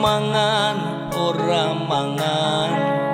mangan ora mangan.